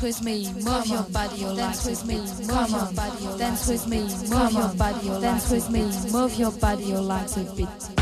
dance with me, move your body, your dance with me, move your body, dance with me, move your body, dance with me, move your body, your legs a bit.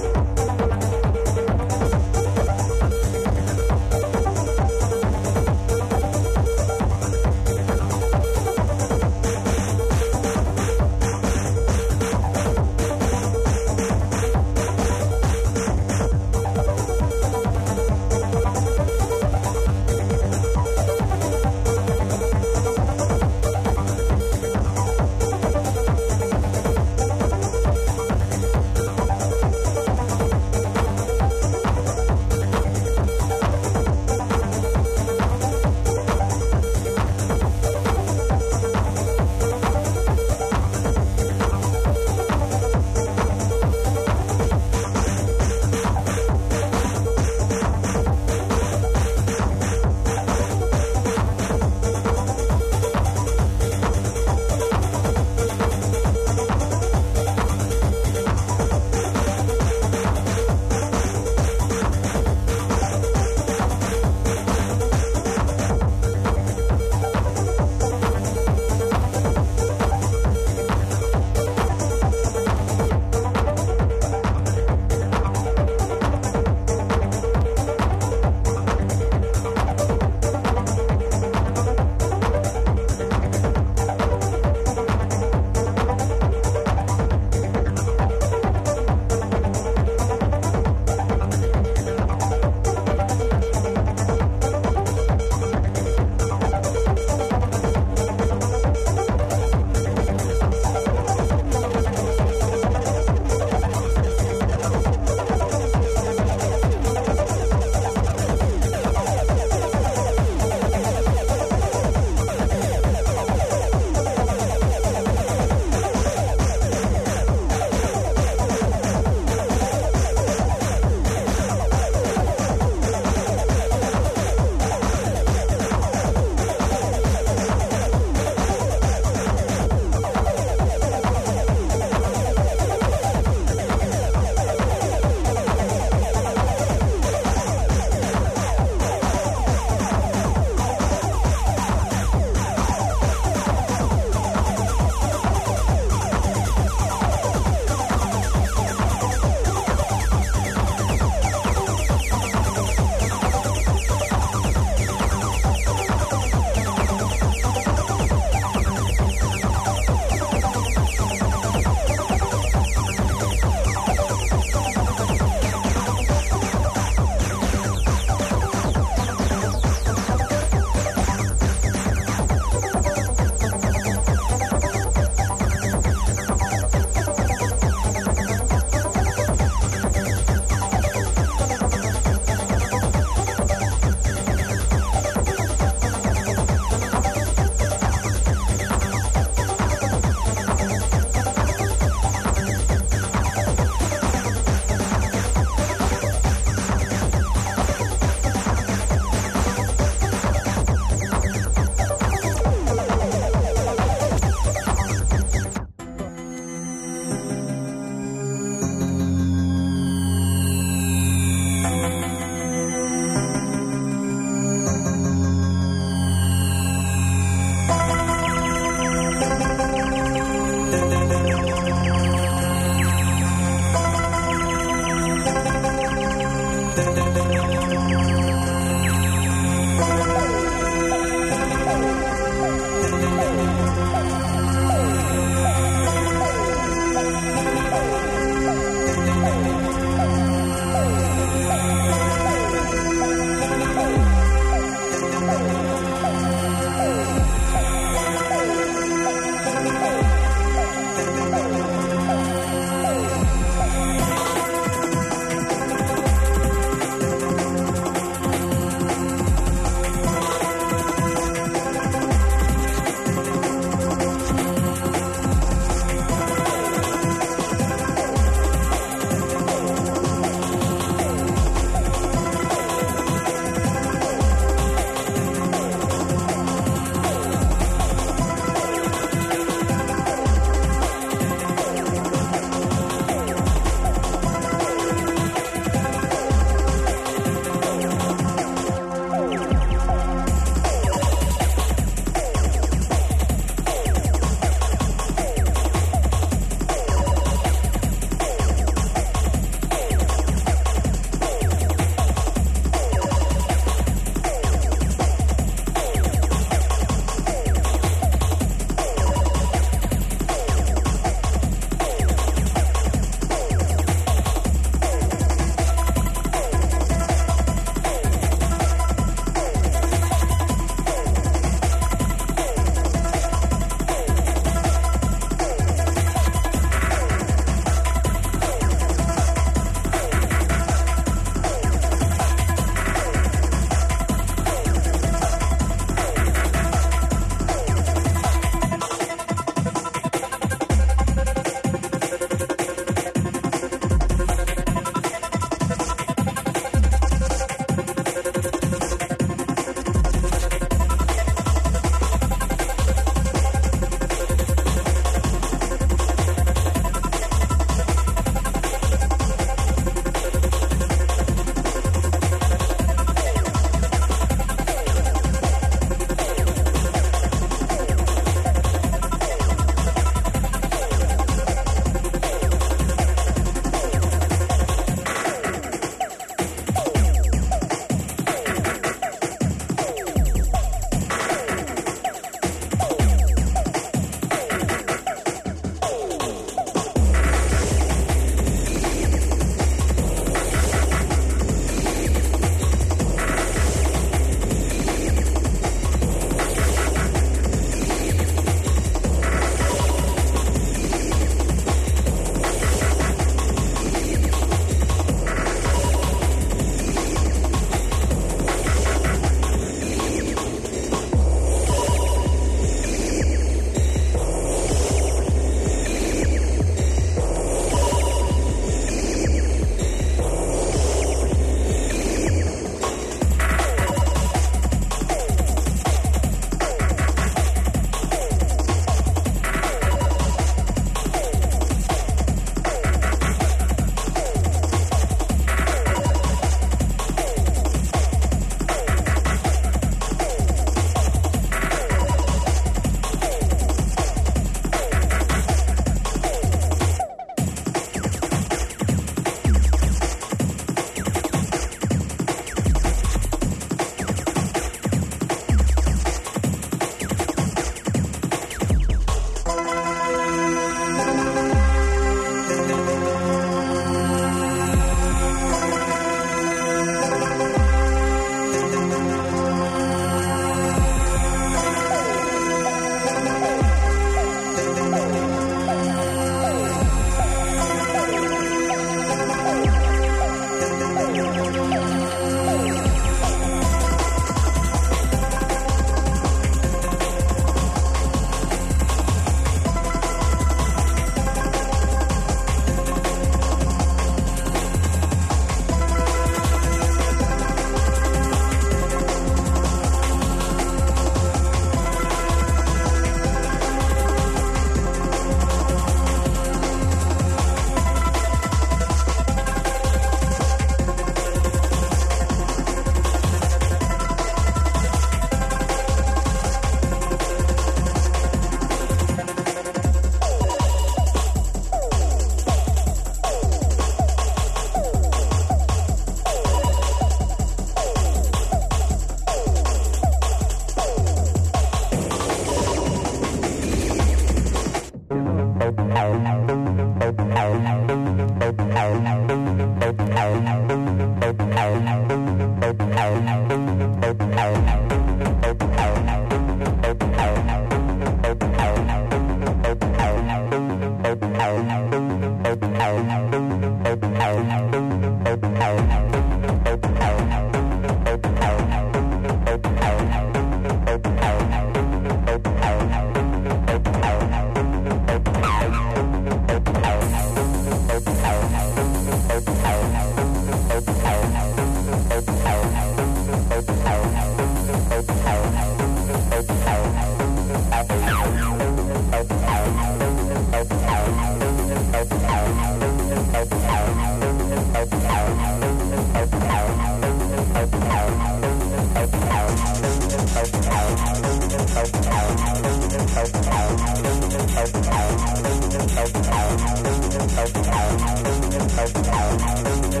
Thank you.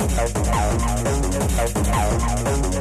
Thank you.